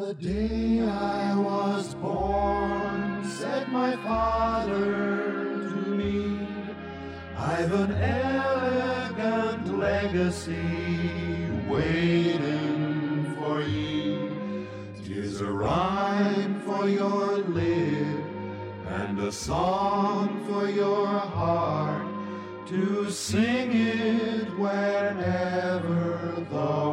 the day I was born, said my father to me, I've an elegant legacy waiting for ye. Tis a rhyme for your lip and a song for your heart to sing it whenever the